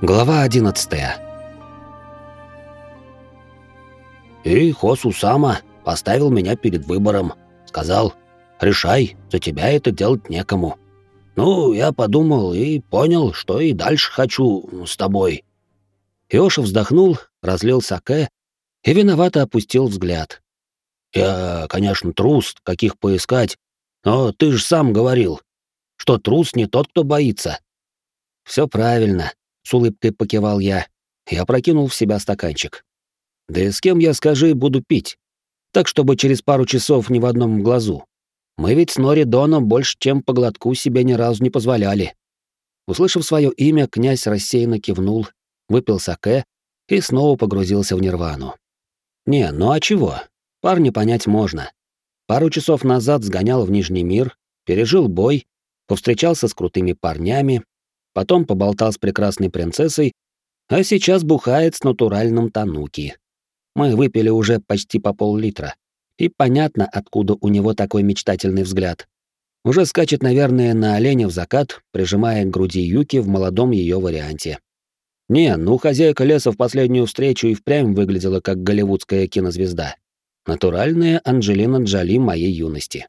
Глава 11 И Хосу Сама поставил меня перед выбором. Сказал, решай, за тебя это делать некому. Ну, я подумал и понял, что и дальше хочу с тобой. Иоша вздохнул, разлил саке и виновато опустил взгляд. Я, конечно, трус, каких поискать, но ты же сам говорил, что трус не тот, кто боится. Все правильно, с улыбкой покивал я и опрокинул в себя стаканчик. Да и с кем я, скажи, буду пить? Так, чтобы через пару часов ни в одном глазу. Мы ведь с Нори Доном больше, чем по глотку себе ни разу не позволяли. Услышав свое имя, князь рассеянно кивнул, выпил саке и снова погрузился в нирвану. Не, ну а чего? Парня понять можно. Пару часов назад сгонял в Нижний мир, пережил бой, повстречался с крутыми парнями, потом поболтал с прекрасной принцессой, а сейчас бухает с натуральным тануки. Мы выпили уже почти по пол-литра, и понятно, откуда у него такой мечтательный взгляд. Уже скачет, наверное, на оленя в закат, прижимая к груди Юки в молодом ее варианте. Не, ну хозяйка леса в последнюю встречу и впрямь выглядела как голливудская кинозвезда. Натуральная Анджелина Джоли моей юности.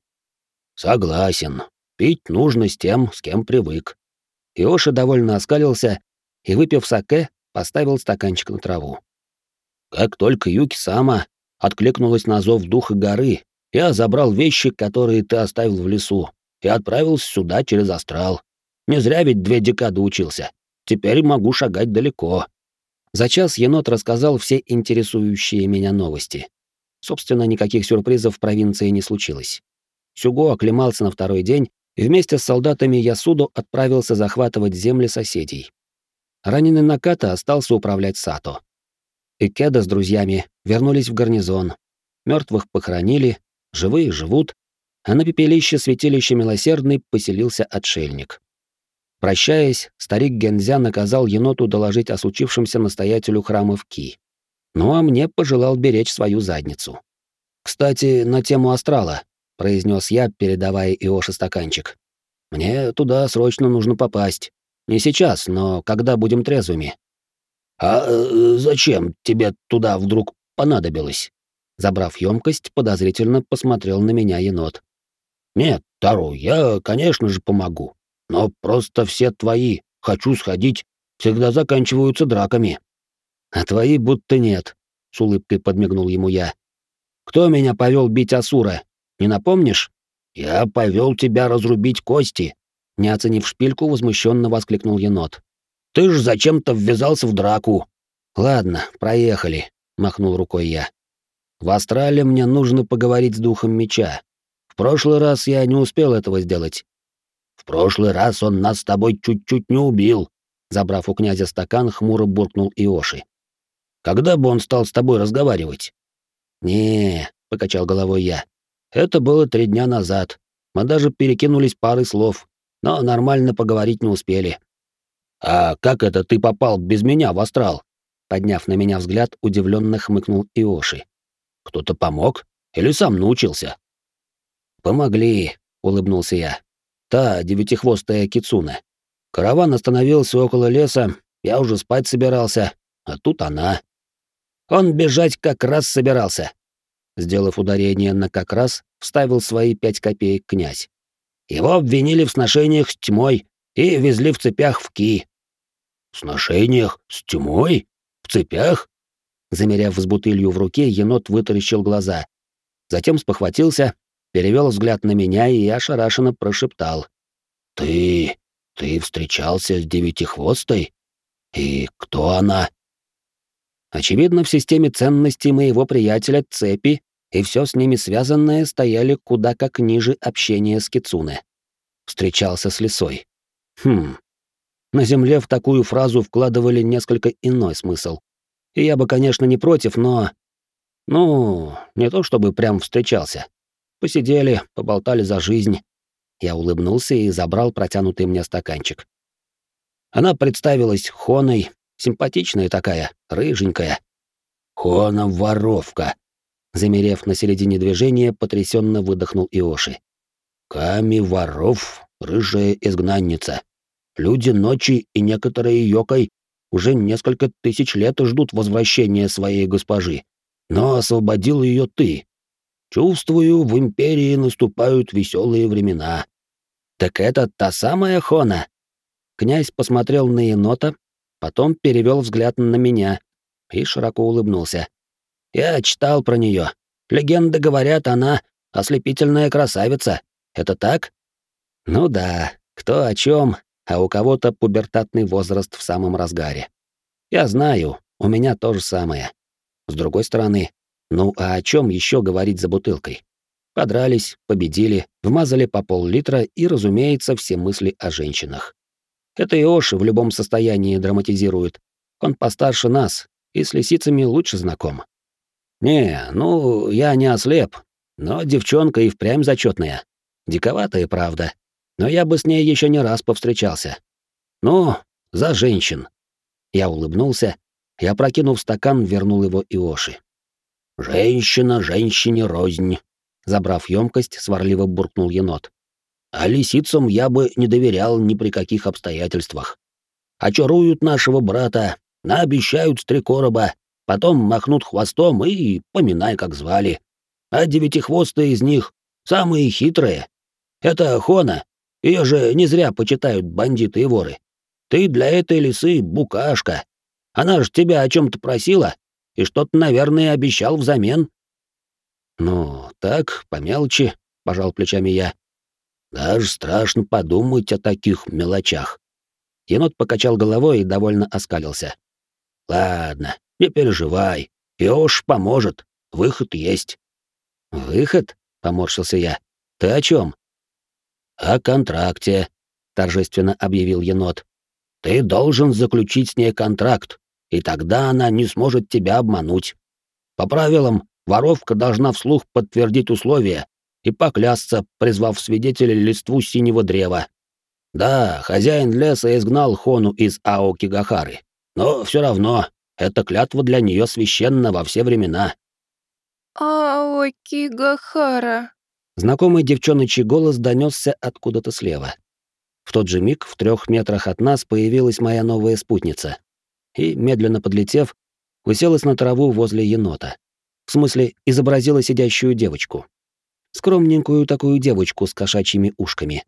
Согласен. Пить нужно с тем, с кем привык. Иоша довольно оскалился и, выпив саке, поставил стаканчик на траву. Как только Юки сама откликнулась на зов духа горы, я забрал вещи, которые ты оставил в лесу, и отправился сюда через астрал. Не зря ведь две декады учился. Теперь могу шагать далеко. За час енот рассказал все интересующие меня новости. Собственно, никаких сюрпризов в провинции не случилось. Сюго оклемался на второй день и вместе с солдатами Ясудо отправился захватывать земли соседей. Раненый Наката остался управлять Сато. Икеда с друзьями вернулись в гарнизон. Мертвых похоронили, живые живут, а на пепелище святилища Милосердный поселился отшельник. Прощаясь, старик Гензя наказал еноту доложить о случившемся настоятелю храма в Ки. Ну а мне пожелал беречь свою задницу. «Кстати, на тему астрала», произнес я, передавая Иоше стаканчик. Мне туда срочно нужно попасть. Не сейчас, но когда будем трезвыми. А э, зачем тебе туда вдруг понадобилось? Забрав емкость, подозрительно посмотрел на меня енот. Нет, Тару, я, конечно же, помогу. Но просто все твои «хочу сходить» всегда заканчиваются драками. А твои будто нет, с улыбкой подмигнул ему я. Кто меня повел бить Асура? Не напомнишь? Я повел тебя разрубить кости, не оценив шпильку, возмущенно воскликнул енот. Ты ж зачем-то ввязался в драку. Ладно, проехали, махнул рукой я. В Астрале мне нужно поговорить с духом меча. В прошлый раз я не успел этого сделать. В прошлый раз он нас с тобой чуть-чуть не убил, забрав у князя стакан, хмуро буркнул Иоши. Когда бы он стал с тобой разговаривать? Не, покачал головой я. Это было три дня назад. Мы даже перекинулись парой слов, но нормально поговорить не успели. «А как это ты попал без меня в астрал?» Подняв на меня взгляд, удивленно хмыкнул Иоши. «Кто-то помог? Или сам научился?» «Помогли», — улыбнулся я. «Та девятихвостая кицуна. Караван остановился около леса, я уже спать собирался, а тут она. Он бежать как раз собирался. Сделав ударение на как раз, вставил свои пять копеек князь. Его обвинили в сношениях с тьмой и везли в цепях в Ки. В сношениях с тьмой? В цепях? Замеряв с бутылью в руке, енот вытаращил глаза. Затем спохватился, перевел взгляд на меня и ошарашенно прошептал. «Ты... ты встречался с девятихвостой? И кто она?» Очевидно, в системе ценностей моего приятеля цепи и все с ними связанное стояли куда как ниже общения с Кицуне. Встречался с лисой. Хм. На земле в такую фразу вкладывали несколько иной смысл. И я бы, конечно, не против, но... Ну, не то чтобы прям встречался. Посидели, поболтали за жизнь. Я улыбнулся и забрал протянутый мне стаканчик. Она представилась Хоной, симпатичная такая, рыженькая. «Хона-воровка», Замерев на середине движения, потрясенно выдохнул Иоши. Ками воров, рыжая изгнанница. Люди ночи и некоторые йокой уже несколько тысяч лет ждут возвращения своей госпожи. Но освободил ее ты. Чувствую, в Империи наступают веселые времена. Так это та самая Хона? Князь посмотрел на енота, потом перевел взгляд на меня и широко улыбнулся. Я читал про нее. Легенды говорят, она ослепительная красавица. Это так? Ну да, кто о чем, а у кого-то пубертатный возраст в самом разгаре. Я знаю, у меня то же самое. С другой стороны, ну а о чем еще говорить за бутылкой? Подрались, победили, вмазали по пол-литра и, разумеется, все мысли о женщинах. Это Иоши в любом состоянии драматизирует. Он постарше нас и с лисицами лучше знаком. Не, ну, я не ослеп, но девчонка и впрямь зачетная. Диковатая, правда. Но я бы с ней еще не раз повстречался. Ну, за женщин. Я улыбнулся и, опрокинув стакан, вернул его Иоши. «Женщина, женщине рознь», — забрав емкость, сварливо буркнул енот. «А лисицам я бы не доверял ни при каких обстоятельствах. Очаруют нашего брата, наобещают с три короба, потом махнут хвостом и поминай, как звали. А девятихвостые из них самые хитрые. Это Хона, ее же не зря почитают бандиты и воры. Ты для этой лисы букашка. Она же тебя о чем то просила и что-то, наверное, обещал взамен. Ну, так, по мелочи, пожал плечами я. Даже страшно подумать о таких мелочах. Енот покачал головой и довольно оскалился. Ладно, не переживай. Ёж поможет. Выход есть. Выход? Поморщился я. Ты о чем? О контракте, торжественно объявил енот. Ты должен заключить с ней контракт, и тогда она не сможет тебя обмануть. По правилам, воровка должна вслух подтвердить условия и поклясться, призвав свидетеля листву синего древа. Да, хозяин леса изгнал Хону из Аокигахары, но все равно эта клятва для нее священна во все времена. Аокигахара. Знакомый девчоночий голос донесся откуда-то слева. В тот же миг в трех метрах от нас появилась моя новая спутница. И, медленно подлетев, уселась на траву возле енота. В смысле, изобразила сидящую девочку. Скромненькую такую девочку с кошачьими ушками.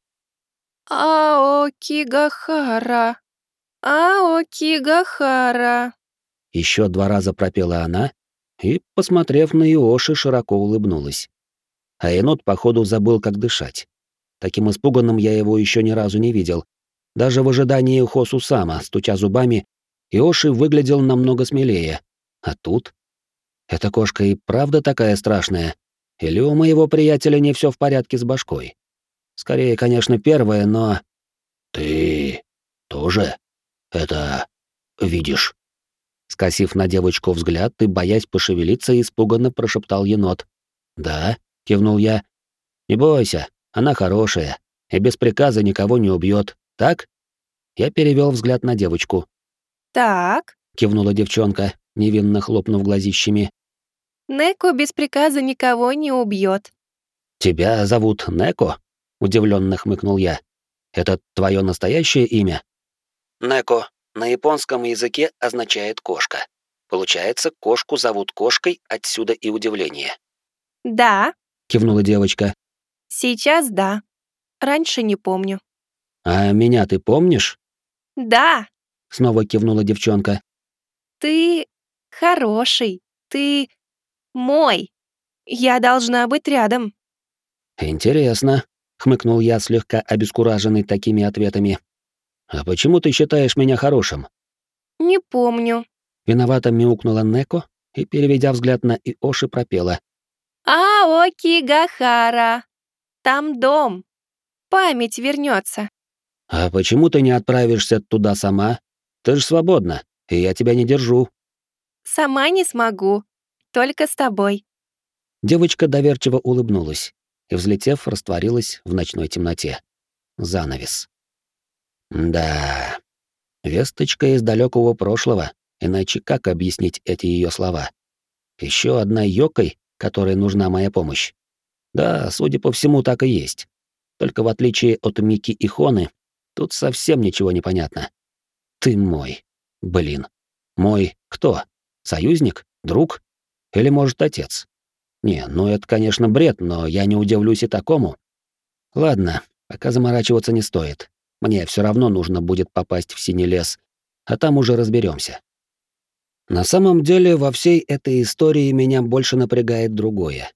Аокигахара. Аокигахара. Еще два раза пропела она и, посмотрев на Иоши, широко улыбнулась. А енот, походу, забыл, как дышать. Таким испуганным я его еще ни разу не видел. Даже в ожидании Хосу Сама, стуча зубами, Иоши выглядел намного смелее. А тут? Эта кошка и правда такая страшная? Или у моего приятеля не все в порядке с башкой? Скорее, конечно, первое, но... «Ты тоже это видишь?» Скосив на девочку взгляд и, боясь пошевелиться, испуганно прошептал енот. «Да», — кивнул я. «Не бойся, она хорошая и без приказа никого не убьет, так? Я перевел взгляд на девочку. Так, кивнула девчонка, невинно хлопнув глазищами. Неко без приказа никого не убьет. Тебя зовут Неко? удивленно хмыкнул я. Это твое настоящее имя? Неко на японском языке означает кошка. Получается, кошку зовут кошкой, отсюда и удивление. Да, кивнула девочка. Сейчас да. Раньше не помню. А меня ты помнишь? Да. Снова кивнула девчонка. Ты хороший. Ты мой. Я должна быть рядом. Интересно, хмыкнул я, слегка обескураженный такими ответами. А почему ты считаешь меня хорошим? Не помню. Виновато мяукнула Неко и, переведя взгляд на Иоши, пропела. Аоки Гахара. Там дом. Память вернется. А почему ты не отправишься туда сама? Ты же свободна, и я тебя не держу. Сама не смогу. Только с тобой. Девочка доверчиво улыбнулась и, взлетев, растворилась в ночной темноте. Занавес. Да, весточка из далекого прошлого, иначе как объяснить эти ее слова? Еще одна Йокой, которой нужна моя помощь. Да, судя по всему, так и есть. Только в отличие от Мики и Хоны, тут совсем ничего не понятно. Ты мой. Блин. Мой кто? Союзник? Друг? Или, может, отец? Не, ну это, конечно, бред, но я не удивлюсь и такому. Ладно, пока заморачиваться не стоит. Мне все равно нужно будет попасть в синий лес, а там уже разберемся. На самом деле, во всей этой истории меня больше напрягает другое.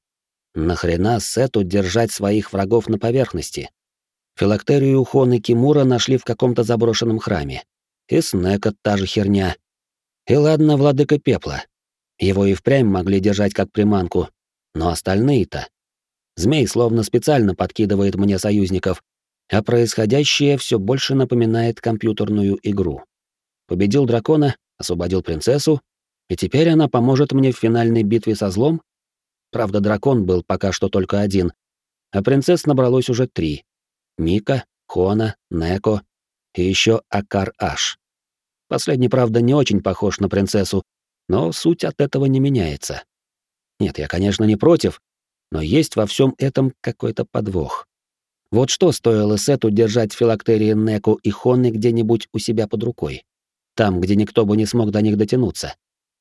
Нахрена Сету держать своих врагов на поверхности? Филактерию Хон и Кимура нашли в каком-то заброшенном храме. И Снека та же херня. И ладно, владыка пепла. Его и впрямь могли держать как приманку. Но остальные-то... Змей словно специально подкидывает мне союзников, а происходящее все больше напоминает компьютерную игру. Победил дракона, освободил принцессу, и теперь она поможет мне в финальной битве со злом? Правда, дракон был пока что только один, а принцесс набралось уже три. Мика, Хона, Неко и еще Акар-Аш. Последний, правда, не очень похож на принцессу, но суть от этого не меняется. Нет, я, конечно, не против, но есть во всем этом какой-то подвох. Вот что стоило Сету держать филактерии Неку и Хонны где-нибудь у себя под рукой? Там, где никто бы не смог до них дотянуться.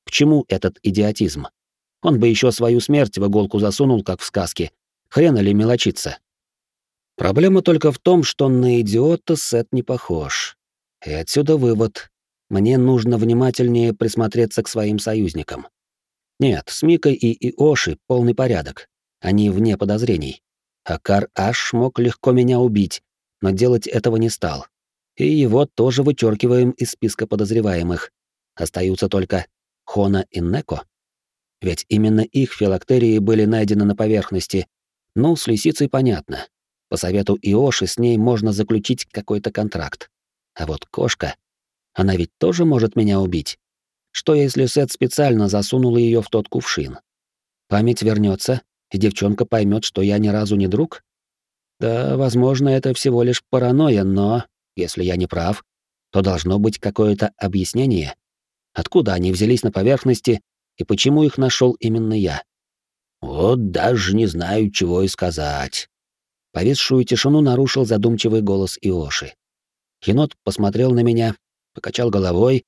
К чему этот идиотизм? Он бы еще свою смерть в иголку засунул, как в сказке. Хрена ли мелочиться? Проблема только в том, что на идиота Сет не похож. И отсюда вывод. Мне нужно внимательнее присмотреться к своим союзникам. Нет, с Микой и Иоши полный порядок. Они вне подозрений. Акар Аш мог легко меня убить, но делать этого не стал. И его тоже вычеркиваем из списка подозреваемых. Остаются только Хона и Неко. Ведь именно их филактерии были найдены на поверхности. Ну, с лисицей понятно. По совету Иоши с ней можно заключить какой-то контракт. А вот кошка, она ведь тоже может меня убить. Что если Сет специально засунул ее в тот кувшин? Память вернется, и девчонка поймет, что я ни разу не друг? Да, возможно, это всего лишь паранойя, но если я не прав, то должно быть какое-то объяснение. Откуда они взялись на поверхности и почему их нашел именно я? Вот даже не знаю, чего и сказать. Повисшую тишину нарушил задумчивый голос Иоши. Енот посмотрел на меня, покачал головой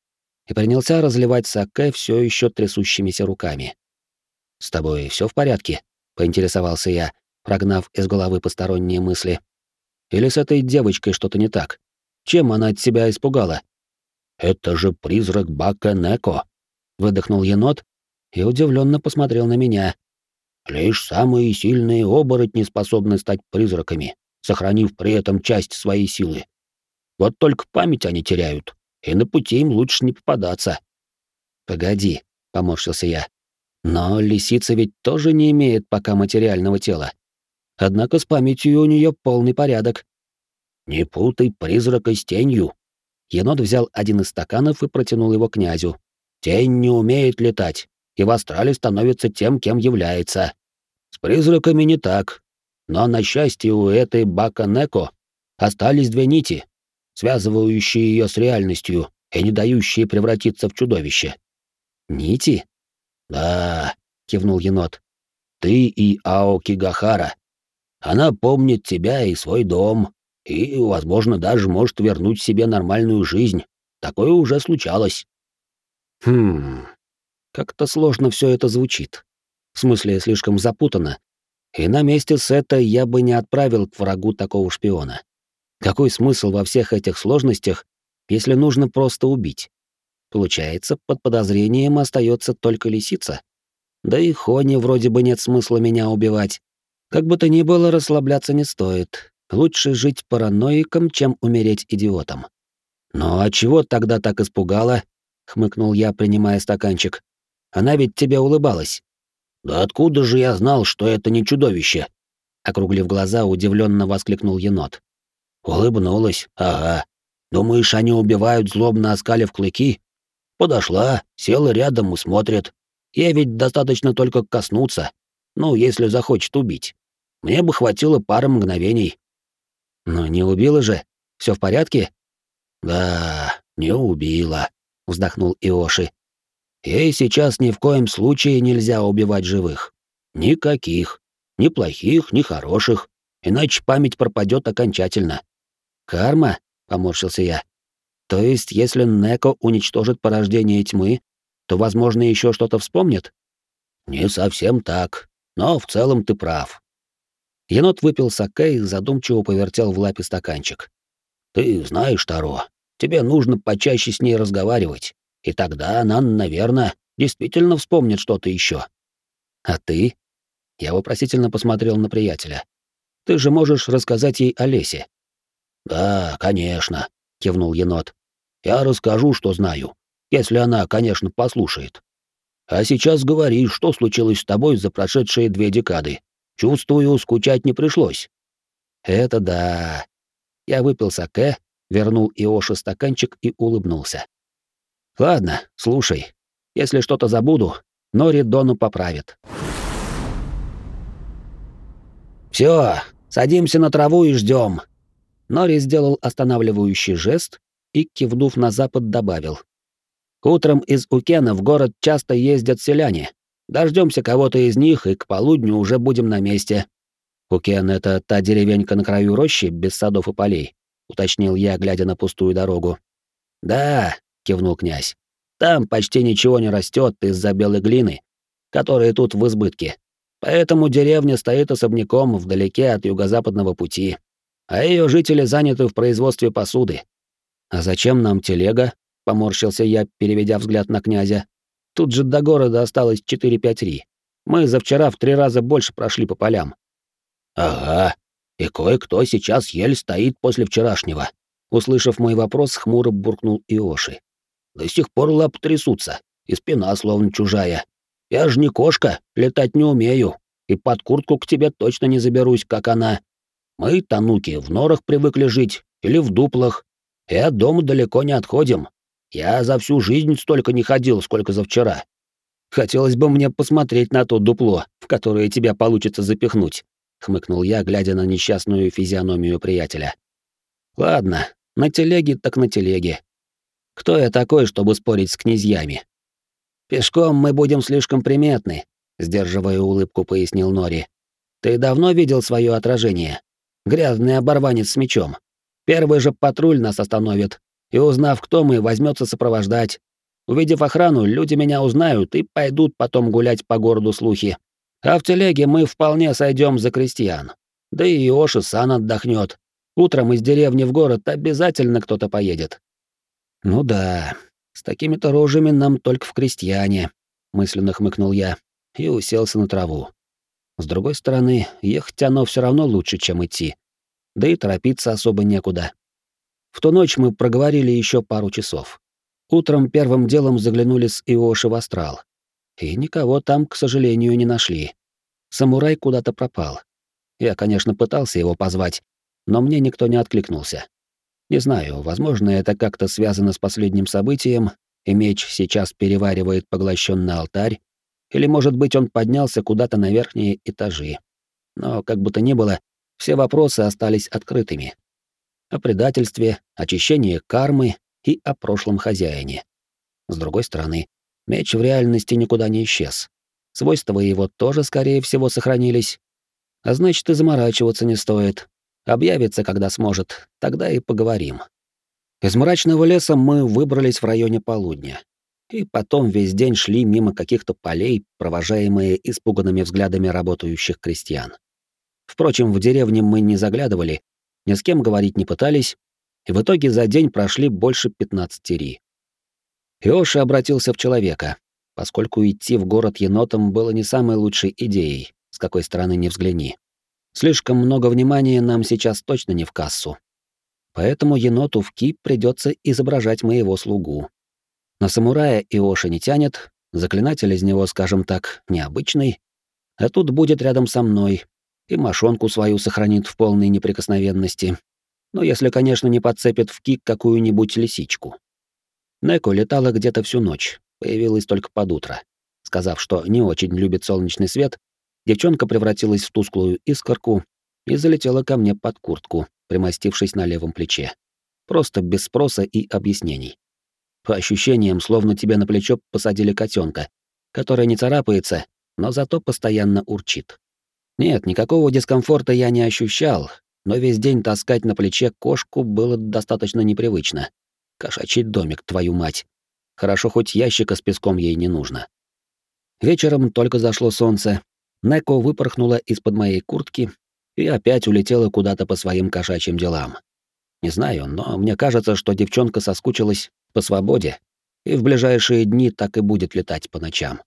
и принялся разливать саке все еще трясущимися руками. «С тобой все в порядке?» — поинтересовался я, прогнав из головы посторонние мысли. «Или с этой девочкой что-то не так? Чем она от себя испугала?» «Это же призрак Бака Неко!» — выдохнул енот и удивленно посмотрел на меня, Лишь самые сильные оборотни способны стать призраками, сохранив при этом часть своей силы. Вот только память они теряют, и на пути им лучше не попадаться. «Погоди», — поморщился я. «Но лисица ведь тоже не имеет пока материального тела. Однако с памятью у нее полный порядок». «Не путай призрака с тенью». Енот взял один из стаканов и протянул его князю. «Тень не умеет летать, и в астрале становится тем, кем является. С призраками не так. Но на счастье у этой Бака-Неко остались две нити, связывающие ее с реальностью и не дающие превратиться в чудовище. «Нити?» «Да», — кивнул енот. «Ты и Аоки Гахара. Она помнит тебя и свой дом, и, возможно, даже может вернуть себе нормальную жизнь. Такое уже случалось». «Хм, как-то сложно все это звучит. В смысле, слишком запутанно. И на месте Сета я бы не отправил к врагу такого шпиона. Какой смысл во всех этих сложностях, если нужно просто убить? Получается, под подозрением остается только лисица. Да и Хоне вроде бы нет смысла меня убивать. Как бы то ни было, расслабляться не стоит. Лучше жить параноиком, чем умереть идиотом. «Ну а чего тогда так испугала?» — хмыкнул я, принимая стаканчик. Она ведь тебе улыбалась. Да откуда же я знал, что это не чудовище? Округлив глаза, удивленно воскликнул енот. Улыбнулась, ага. Думаешь, они убивают злобно оскалив клыки? Подошла, села рядом и смотрит. Я ведь достаточно только коснуться. Ну, если захочет убить. Мне бы хватило пары мгновений. Но не убила же. Все в порядке? Да, не убила, вздохнул Иоши, Ей сейчас ни в коем случае нельзя убивать живых. Никаких. Ни плохих, ни хороших. Иначе память пропадет окончательно. «Карма?» — поморщился я. То есть, если Неко уничтожит порождение тьмы, то, возможно, еще что-то вспомнит? Не совсем так, но в целом ты прав. Енот выпил саке и задумчиво повертел в лапе стаканчик. Ты знаешь, Таро, тебе нужно почаще с ней разговаривать, и тогда она, наверное, действительно вспомнит что-то еще. А ты? Я вопросительно посмотрел на приятеля. Ты же можешь рассказать ей о лесе. Да, конечно, кивнул енот. Я расскажу, что знаю, если она, конечно, послушает. А сейчас говори, что случилось с тобой за прошедшие две декады. Чувствую, скучать не пришлось. Это да. Я выпил саке, вернул Иоши стаканчик и улыбнулся. Ладно, слушай. Если что-то забуду, Нори Дону поправит. Все, садимся на траву и ждем. Нори сделал останавливающий жест и, кивнув на запад, добавил. Утром из Укена в город часто ездят селяне. Дождемся кого-то из них, и к полудню уже будем на месте. Укен — это та деревенька на краю рощи, без садов и полей, — уточнил я, глядя на пустую дорогу. «Да», — кивнул князь, — «там почти ничего не растет из-за белой глины, которая тут в избытке. Поэтому деревня стоит особняком вдалеке от юго-западного пути, а ее жители заняты в производстве посуды. А зачем нам телега? Поморщился я, переведя взгляд на князя. Тут же до города осталось 4-5 ри. Мы за вчера в три раза больше прошли по полям. Ага, и кое-кто сейчас еле стоит после вчерашнего. Услышав мой вопрос, хмуро буркнул Иоши. До сих пор лап трясутся, и спина словно чужая. Я же не кошка, летать не умею, и под куртку к тебе точно не заберусь, как она. Мы, тануки, в норах привыкли жить или в дуплах, и от дома далеко не отходим. Я за всю жизнь столько не ходил, сколько за вчера. Хотелось бы мне посмотреть на то дупло, в которое тебя получится запихнуть, хмыкнул я, глядя на несчастную физиономию приятеля. Ладно, на телеге так на телеге. Кто я такой, чтобы спорить с князьями? Пешком мы будем слишком приметны, сдерживая улыбку, пояснил Нори. Ты давно видел свое отражение? Грязный оборванец с мечом. Первый же патруль нас остановит, и, узнав, кто мы, возьмется сопровождать. Увидев охрану, люди меня узнают и пойдут потом гулять по городу слухи. А в телеге мы вполне сойдем за крестьян. Да и Иоши сан отдохнет. Утром из деревни в город обязательно кто-то поедет. Ну да, с такими-то рожами нам только в крестьяне, мысленно хмыкнул я и уселся на траву. С другой стороны, ехать оно все равно лучше, чем идти. Да и торопиться особо некуда. В ту ночь мы проговорили еще пару часов. Утром первым делом заглянули с Иоши в астрал. И никого там, к сожалению, не нашли. Самурай куда-то пропал. Я, конечно, пытался его позвать, но мне никто не откликнулся. Не знаю, возможно, это как-то связано с последним событием, и меч сейчас переваривает поглощенный алтарь, или, может быть, он поднялся куда-то на верхние этажи. Но, как бы то ни было, все вопросы остались открытыми о предательстве, очищении кармы и о прошлом хозяине. С другой стороны, меч в реальности никуда не исчез. Свойства его тоже, скорее всего, сохранились. А значит, и заморачиваться не стоит. Объявится, когда сможет, тогда и поговорим. Из мрачного леса мы выбрались в районе полудня. И потом весь день шли мимо каких-то полей, провожаемые испуганными взглядами работающих крестьян. Впрочем, в деревне мы не заглядывали, ни с кем говорить не пытались, и в итоге за день прошли больше 15 ри. Иоши обратился в человека, поскольку идти в город енотом было не самой лучшей идеей, с какой стороны не взгляни. Слишком много внимания нам сейчас точно не в кассу. Поэтому еноту в Ки придется изображать моего слугу. На самурая Иоши не тянет, заклинатель из него, скажем так, необычный, а тут будет рядом со мной, и мошонку свою сохранит в полной неприкосновенности. Но если, конечно, не подцепит в кик какую-нибудь лисичку. Неко летала где-то всю ночь, появилась только под утро. Сказав, что не очень любит солнечный свет, девчонка превратилась в тусклую искорку и залетела ко мне под куртку, примостившись на левом плече. Просто без спроса и объяснений. По ощущениям, словно тебе на плечо посадили котенка, который не царапается, но зато постоянно урчит. Нет, никакого дискомфорта я не ощущал, но весь день таскать на плече кошку было достаточно непривычно. Кошачий домик, твою мать. Хорошо, хоть ящика с песком ей не нужно. Вечером только зашло солнце. Неко выпорхнула из-под моей куртки и опять улетела куда-то по своим кошачьим делам. Не знаю, но мне кажется, что девчонка соскучилась по свободе и в ближайшие дни так и будет летать по ночам.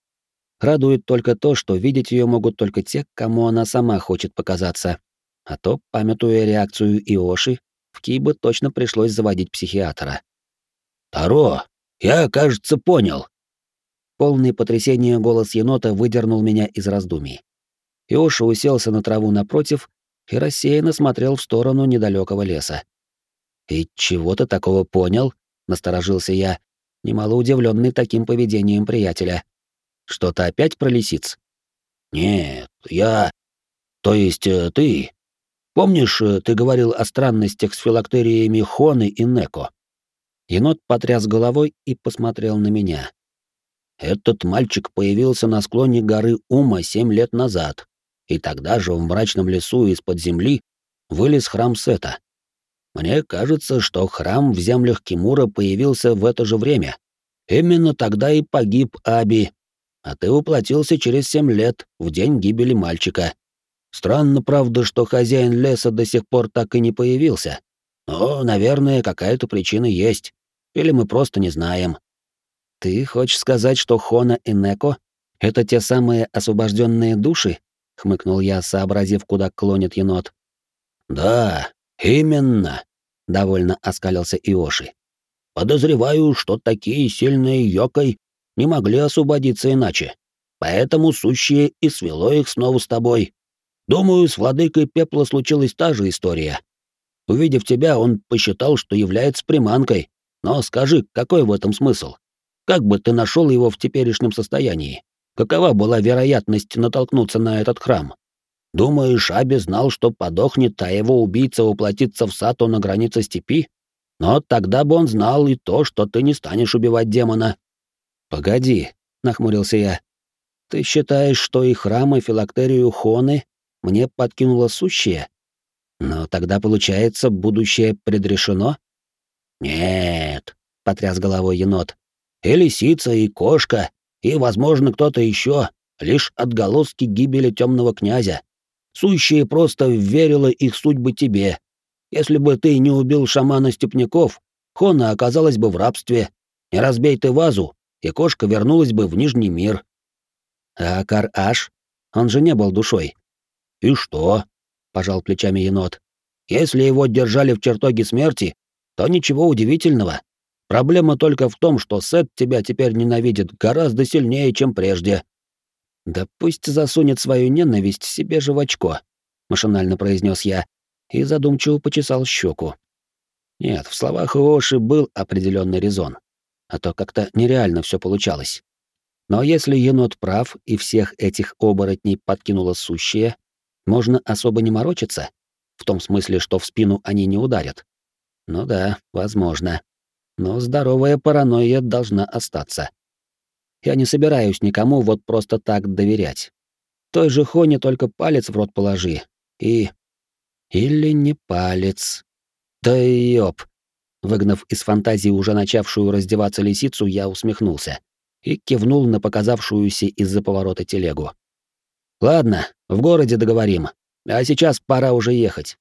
Радует только то, что видеть ее могут только те, кому она сама хочет показаться. А то, памятуя реакцию Иоши, в Кибы точно пришлось заводить психиатра. «Таро, я, кажется, понял». Полный потрясения голос енота выдернул меня из раздумий. Иоши уселся на траву напротив и рассеянно смотрел в сторону недалекого леса. «И чего ты такого понял?» — насторожился я, немало удивленный таким поведением приятеля. «Что-то опять про лисиц?» «Нет, я... То есть э, ты. Помнишь, э, ты говорил о странностях с филактериями Хоны и Неко?» Енот потряс головой и посмотрел на меня. «Этот мальчик появился на склоне горы Ума семь лет назад, и тогда же в мрачном лесу из-под земли вылез храм Сета. Мне кажется, что храм в землях Кимура появился в это же время. Именно тогда и погиб Аби, а ты уплатился через семь лет, в день гибели мальчика. Странно, правда, что хозяин леса до сих пор так и не появился. Но, наверное, какая-то причина есть. Или мы просто не знаем. Ты хочешь сказать, что Хона и Неко — это те самые освобожденные души? — хмыкнул я, сообразив, куда клонит енот. «Да, именно», — довольно оскалился Иоши. «Подозреваю, что такие сильные Йокой не могли освободиться иначе. Поэтому сущее и свело их снова с тобой. Думаю, с владыкой пепла случилась та же история. Увидев тебя, он посчитал, что является приманкой. Но скажи, какой в этом смысл? Как бы ты нашел его в теперешнем состоянии? Какова была вероятность натолкнуться на этот храм? Думаешь, Аби знал, что подохнет, а его убийца уплотится в Сато на границе степи? Но тогда бы он знал и то, что ты не станешь убивать демона. Погоди, нахмурился я. Ты считаешь, что и храм, и филактерию Хоны мне подкинуло сущее? Но тогда, получается, будущее предрешено? Нет, потряс головой енот. И лисица, и кошка, и, возможно, кто-то еще, лишь отголоски гибели темного князя. Сущее просто верило их судьбы тебе. Если бы ты не убил шамана степняков, Хона оказалась бы в рабстве. Не разбей ты вазу, и кошка вернулась бы в Нижний мир. А Кар-Аш? Он же не был душой. И что? Пожал плечами енот. Если его держали в чертоге смерти, то ничего удивительного. Проблема только в том, что Сет тебя теперь ненавидит гораздо сильнее, чем прежде. Да пусть засунет свою ненависть себе же в очко, машинально произнес я и задумчиво почесал щеку. Нет, в словах Оши был определенный резон, а то как-то нереально все получалось. Но если енот прав и всех этих оборотней подкинуло сущее, можно особо не морочиться, в том смысле, что в спину они не ударят. Ну да, возможно но здоровая паранойя должна остаться. Я не собираюсь никому вот просто так доверять. Той же Хоне только палец в рот положи. И... Или не палец. Да ёп. Выгнав из фантазии уже начавшую раздеваться лисицу, я усмехнулся и кивнул на показавшуюся из-за поворота телегу. «Ладно, в городе договорим. А сейчас пора уже ехать.